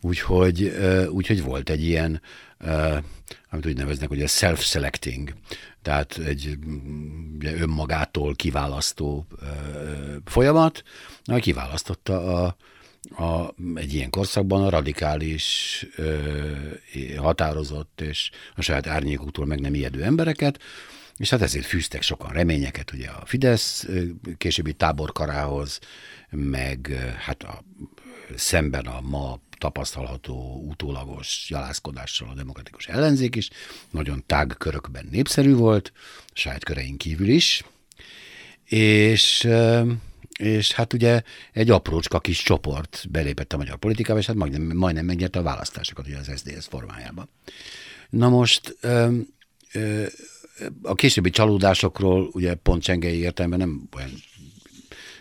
Úgyhogy, úgyhogy volt egy ilyen, amit úgy neveznek, hogy a self-selecting, tehát egy ugye, önmagától kiválasztó folyamat, kiválasztotta a, a, egy ilyen korszakban a radikális, ö, határozott és a saját árnyékuktól meg nem ijedő embereket, és hát ezért fűztek sokan reményeket ugye a Fidesz későbbi táborkarához, meg hát a, szemben a ma tapasztalható utólagos jalászkodással a demokratikus ellenzék is, nagyon tág körökben népszerű volt, saját köreink kívül is, és és hát ugye egy aprócska kis csoport belépett a magyar politikába, és hát majdnem, majdnem megnyerte a választásokat ugye az SZDSZ formájában. Na most ö, ö, a későbbi csalódásokról ugye pont csengei értelemben nem olyan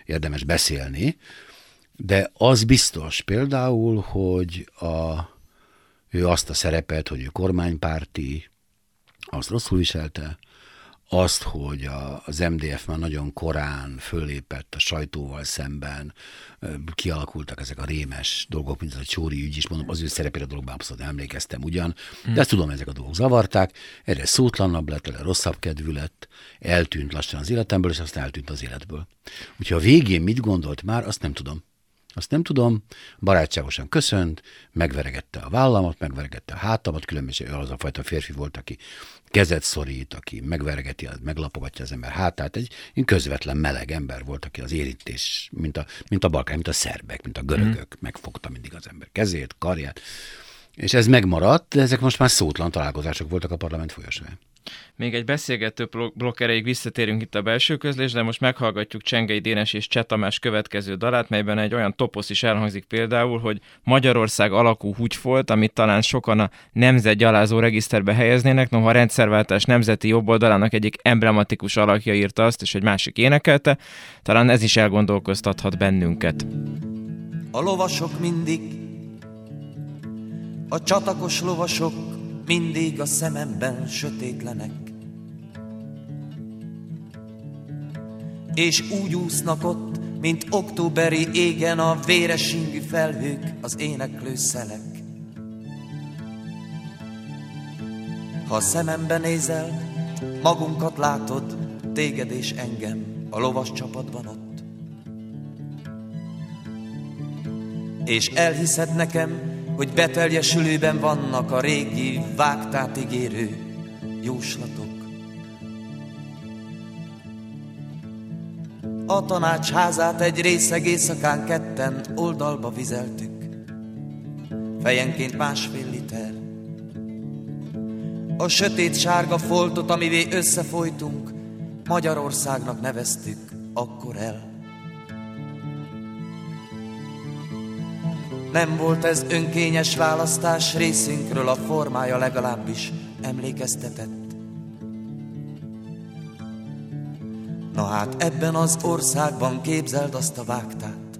érdemes beszélni, de az biztos például, hogy a, ő azt a szerepet, hogy ő kormánypárti, azt rosszul viselte, azt, hogy a, az MDF már nagyon korán fölépett a sajtóval szemben, kialakultak ezek a rémes dolgok, mint az a Csóri ügy is, mondom, az ő szerepére a dologban abszolút emlékeztem ugyan, de hmm. ezt tudom, ezek a dolgok zavarták, erre szótlanabb lett, erre rosszabb kedvű lett, eltűnt lassan az életemből, és aztán eltűnt az életből. Úgyhogy a végén mit gondolt már, azt nem tudom. Azt nem tudom, barátságosan köszönt, megveregette a vállamat, megveregette a hátamat, különböző az a fajta férfi volt, aki kezet szorít, aki megveregeti, meglapogatja az ember hátát. Egy közvetlen meleg ember volt, aki az érintés, mint a, mint a balkán, mint a szerbek, mint a görögök, mm. megfogta mindig az ember kezét, karját. És ez megmaradt, de ezek most már szótlan találkozások voltak a parlament folyosóján. Még egy beszélgető blokk erejéig visszatérünk itt a belső közlés, de most meghallgatjuk Csengei Dénes és Csetamás következő dalát, melyben egy olyan toposz is elhangzik például, hogy Magyarország alakú húgyfolt, amit talán sokan a nemzet gyalázó regiszterbe helyeznének, noha a rendszerváltás nemzeti jobboldalának egyik emblematikus alakja írta azt, és egy másik énekelte, talán ez is elgondolkoztathat bennünket. A lovasok mindig, a csatakos lovasok mindig a szememben sötétlenek. És úgy úsznak ott, mint októberi égen a véres ingű felhők, az éneklő szelek. Ha a szemembe nézel, magunkat látod, téged és engem a lovas csapatban ott. És elhiszed nekem, hogy beteljesülőben vannak a régi, vágtát ígérő jóslatok. A tanácsházát egy részeg éjszakán ketten oldalba vizeltük, fejenként másfél liter. A sötét sárga foltot, amivé összefolytunk, Magyarországnak neveztük akkor el. Nem volt ez önkényes választás részünkről, a formája legalábbis emlékeztetett. Na hát ebben az országban képzeld azt a vágtát,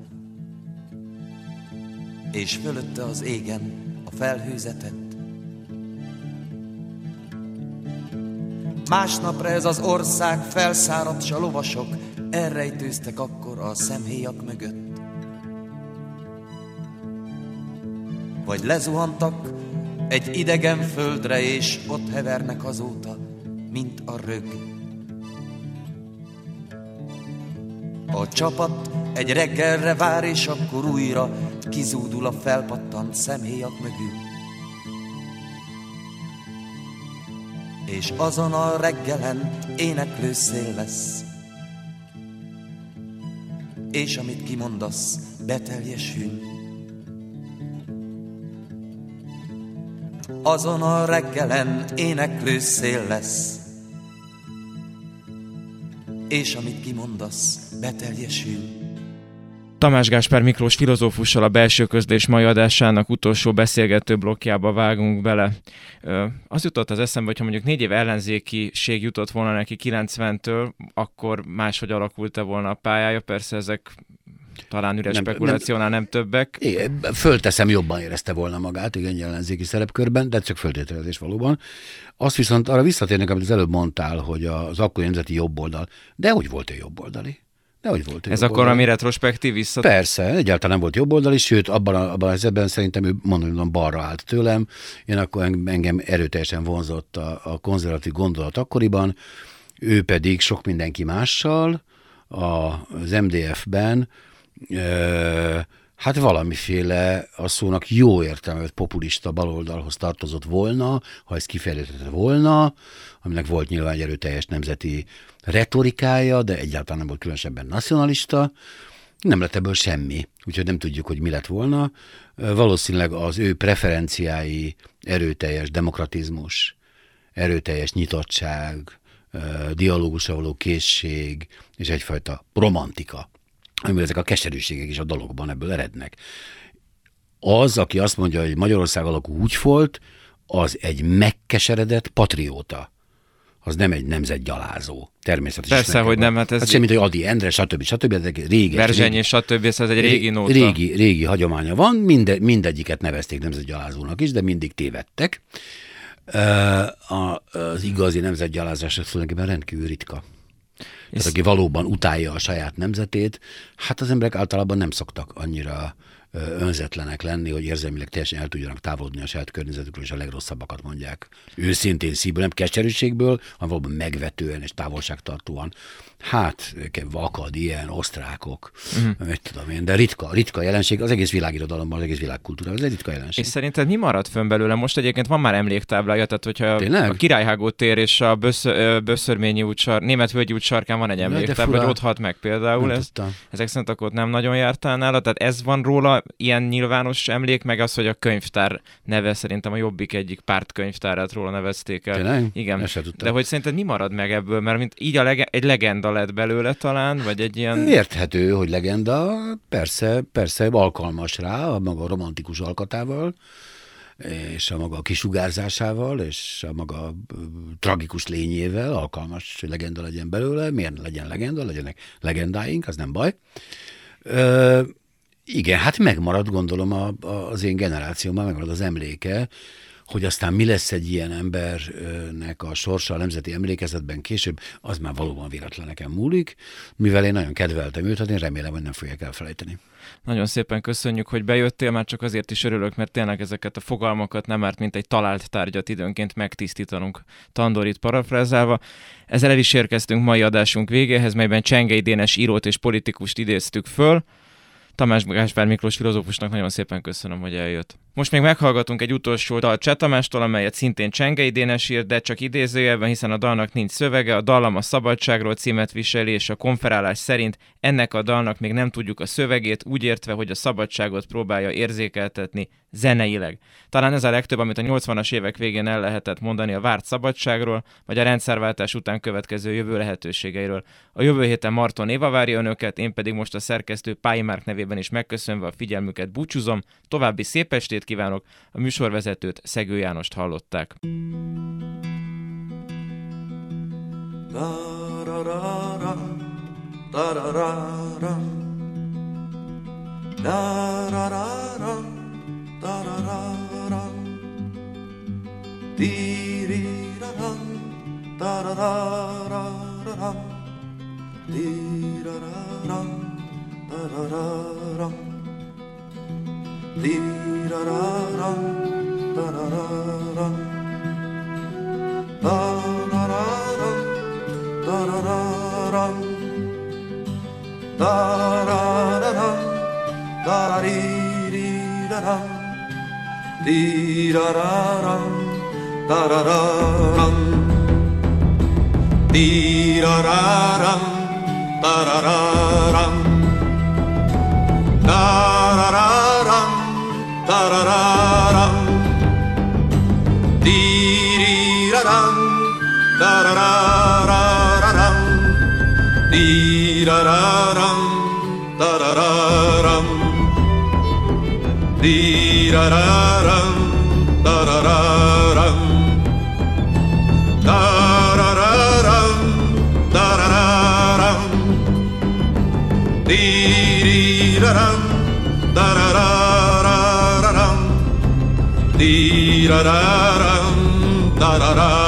és fölötte az égen a felhőzetet. Másnapra ez az ország felszáradt, s a lovasok elrejtőztek akkor a szemhéjak mögött. Vagy lezuhantak egy idegen földre, és ott hevernek azóta, mint a rög. A csapat egy reggelre vár, és akkor újra kizúdul a felpattant szemhéjak mögül. És azon a reggelen éneklő szél lesz. És amit kimondasz, beteljesül. Azon a reggelen éneklő szél lesz és amit kimondasz, beteljesül. Tamás Gáspár Miklós filozófussal a belső közlés mai adásának utolsó beszélgető blokkjába vágunk bele. Az jutott az eszembe, hogy ha mondjuk négy év ellenzékiség jutott volna neki 90-től, akkor máshogy alakult-e volna a pályája. Persze ezek talán üres nem, spekulációnál nem, nem többek. Igen, fölteszem, jobban érezte volna magát, igen, ellenzéki szerepkörben, de csak föltételezés valóban. Azt viszont arra visszatérnek, amit az előbb mondtál, hogy az akkori nemzeti jobboldal, de hogy volt egy jobboldali? De hogy volt Ez akkor ami retrospektív vissza? Persze, egyáltalán nem volt jobboldali, sőt, abban, a, abban az ebben szerintem ő mondom, balra állt tőlem. Én akkor engem erőteljesen vonzott a, a konzervatív gondolat akkoriban, ő pedig sok mindenki mással az MDF-ben hát valamiféle a szónak jó értelmet populista baloldalhoz tartozott volna, ha ez kifejezhetett volna, aminek volt nyilván egy erőteljes nemzeti retorikája, de egyáltalán nem volt különösebben nacionalista, nem lett ebből semmi, úgyhogy nem tudjuk, hogy mi lett volna. Valószínűleg az ő preferenciái erőteljes demokratizmus, erőteljes nyitottság, dialógusra való készség és egyfajta romantika amivel ezek a keserűségek is a dologban ebből erednek. Az, aki azt mondja, hogy Magyarország alakú úgy volt, az egy megkeseredett patrióta az nem egy nemzetgyalázó. Természetesen. Persze, hogy nem. Hát ez hát semmit, hogy Adi Endre, stb. stb. Ezek régi. Verzseny és stb. Ez egy régi nóta. Régi, régi hagyománya van, minde, mindegyiket nevezték nemzetgyalázónak is, de mindig tévedtek. Az igazi nemzetgyalázás tulajdonképpen rendkívül ritka. Tehát aki valóban utálja a saját nemzetét, hát az emberek általában nem szoktak annyira önzetlenek lenni, hogy érzelmileg teljesen el tudjanak távolodni a saját környezetükről, és a legrosszabbakat mondják. Őszintén szívből, nem keserűségből, hanem valóban megvetően és távolságtartóan. Hát, vakad, ilyen, osztrákok, uh-huh. mit tudom én, de ritka, ritka jelenség, az egész világirodalomban, az egész világkultúrában, ez egy ritka jelenség. És szerinted mi maradt fönn belőle? Most egyébként van már emléktáblája, tehát hogyha Tényleg? a Királyhágó tér és a Böszörményi út sar, Német Völgyi út sarkán van egy emléktábla, hogy ott halt meg például. Ez, ezek szerint akkor nem nagyon jártál nála, tehát ez van róla ilyen nyilvános emlék, meg az, hogy a könyvtár neve szerintem a Jobbik egyik pártkönyvtárát róla nevezték el. Tényleg? Igen. De hogy szerinted mi marad meg ebből? Mert mint így a lege- egy legenda lett belőle talán, vagy egy ilyen... Érthető, hogy legenda, persze, persze alkalmas rá a maga romantikus alkatával, és a maga kisugárzásával, és a maga tragikus lényével alkalmas, hogy legenda legyen belőle. Miért legyen legenda? Legyenek legendáink, az nem baj. Igen, hát megmarad gondolom a, a, az én generációmban, megmarad az emléke, hogy aztán mi lesz egy ilyen embernek a sorsa a nemzeti emlékezetben később, az már valóban véletleneken múlik, mivel én nagyon kedveltem őt, hát én remélem, hogy nem fogják elfelejteni. Nagyon szépen köszönjük, hogy bejöttél, már csak azért is örülök, mert tényleg ezeket a fogalmakat nem árt, mint egy talált tárgyat időnként megtisztítanunk Tandorit parafrázálva. Ezzel el is érkeztünk mai adásunk végéhez, melyben Csengei Dénes írót és politikust idéztük föl. Tamás Gáspár Miklós filozófusnak nagyon szépen köszönöm, hogy eljött. Most még meghallgatunk egy utolsó dal Csetamástól, amelyet szintén Csengei Dénes írt, de csak idézőjelben, hiszen a dalnak nincs szövege, a dallam a szabadságról címet viseli, és a konferálás szerint ennek a dalnak még nem tudjuk a szövegét, úgy értve, hogy a szabadságot próbálja érzékeltetni zeneileg. Talán ez a legtöbb, amit a 80-as évek végén el lehetett mondani a várt szabadságról, vagy a rendszerváltás után következő jövő lehetőségeiről. A jövő héten Marton Éva várja önöket, én pedig most a szerkesztő Pályi Márk nevében is megköszönve a figyelmüket búcsúzom. További szép estét kívánok! A műsorvezetőt Szegő Jánost hallották. Di-da-da-dum, da-da-da-dum. Da-da-da-dum, Di-da-da-dum, Tararam. Tiraram. Tararam. Tararam. Tararam. Diriraram. Tarararam. Dirararam. Tarararam. Dirararam. Tirararam, da.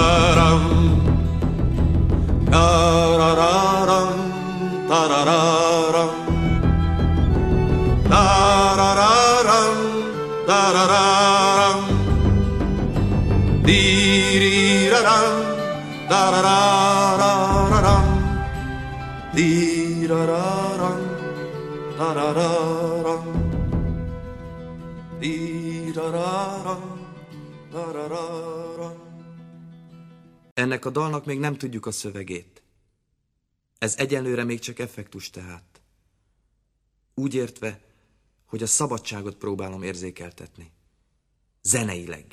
Ennek a dalnak még nem tudjuk a szövegét. Ez egyenlőre még csak effektus tehát. Úgy értve, hogy a szabadságot próbálom érzékeltetni. Zeneileg.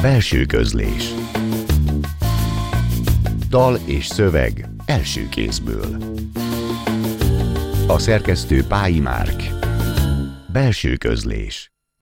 Belső közlés Dal és szöveg első kézből A szerkesztő Pályi Márk Belső közlés